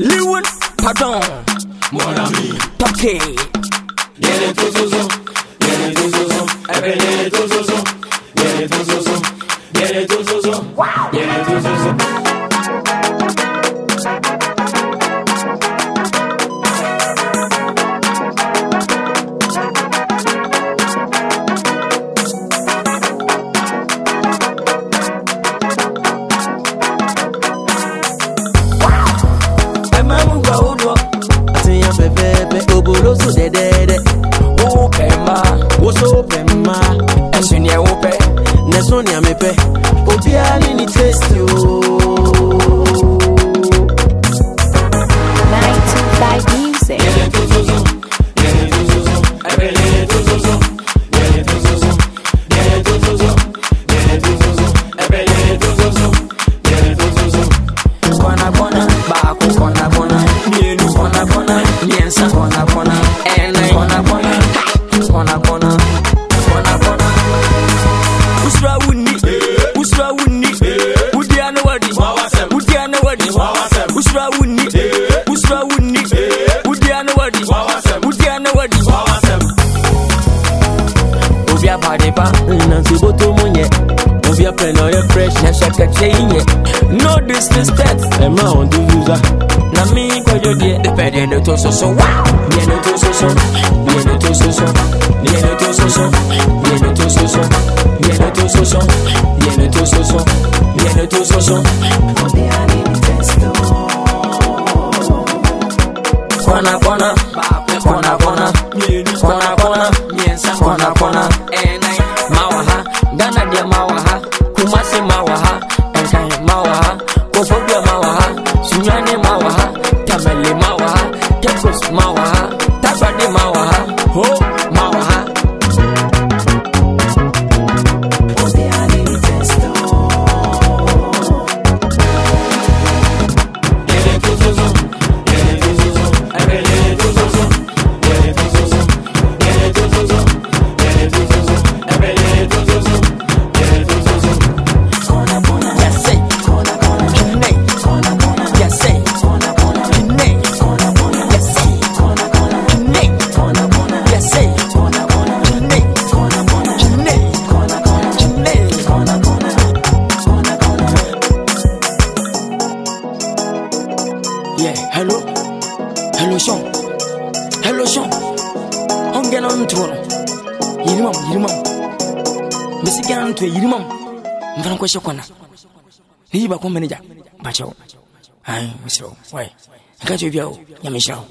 Lewin, pardon. Mon ami, Top K. viene tu zozo, viene tu zozo, ben eh, viene tu zozo, so dẹdẹdẹ. Who Pema. Woso pẹ mma. Ẹ̀sùn ni ẹ̀ wò pẹ́. Nẹ̀sùn ni àmì pẹ. Obiara wadi, Wawasɛm. wudia ne wadi. Obi apade pa, Nansi boto mu nyɛ. Obi apɛ na ɔyɛ fresh. na hyɛ kɛkyɛ yi nyɛ. No disrespect. Ɛma wɔn di yuza. Na mi kɔjɔ deɛ ɛpɛ deɛ ne to soso deɛ ne to soso deɛ ne to soso deɛ ne to soso deɛ ne to soso deɛ ne to soso deɛ ne to soso deɛ ne to soso. pona pona, pona pona, pona pona, pona pona, pona pona, Hello Sean. Hello Sean. Ongena mtoro. Yirimam, yirimam. Misigana mtu yirimam. Mfano you shokona. Ni ba kwa manager. Bacho. Ai, misiro. Wai. Kacho vyao. Yameshao.